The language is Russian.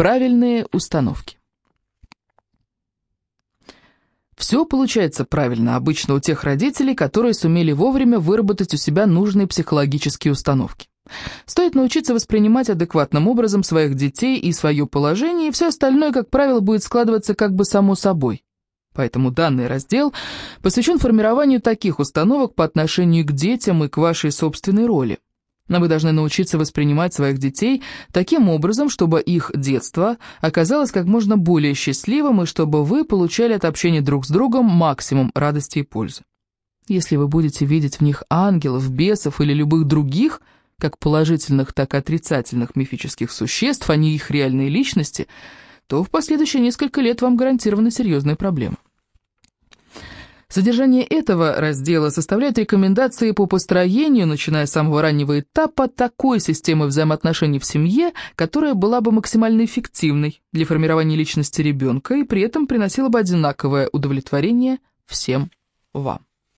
Правильные установки. Все получается правильно обычно у тех родителей, которые сумели вовремя выработать у себя нужные психологические установки. Стоит научиться воспринимать адекватным образом своих детей и свое положение, и все остальное, как правило, будет складываться как бы само собой. Поэтому данный раздел посвящен формированию таких установок по отношению к детям и к вашей собственной роли. Но вы должны научиться воспринимать своих детей таким образом, чтобы их детство оказалось как можно более счастливым и чтобы вы получали от общения друг с другом максимум радости и пользы. Если вы будете видеть в них ангелов, бесов или любых других, как положительных, так и отрицательных мифических существ, а не их реальные личности, то в последующие несколько лет вам гарантированы серьезные проблемы. Содержание этого раздела составляет рекомендации по построению, начиная с самого раннего этапа, такой системы взаимоотношений в семье, которая была бы максимально эффективной для формирования личности ребенка и при этом приносила бы одинаковое удовлетворение всем вам.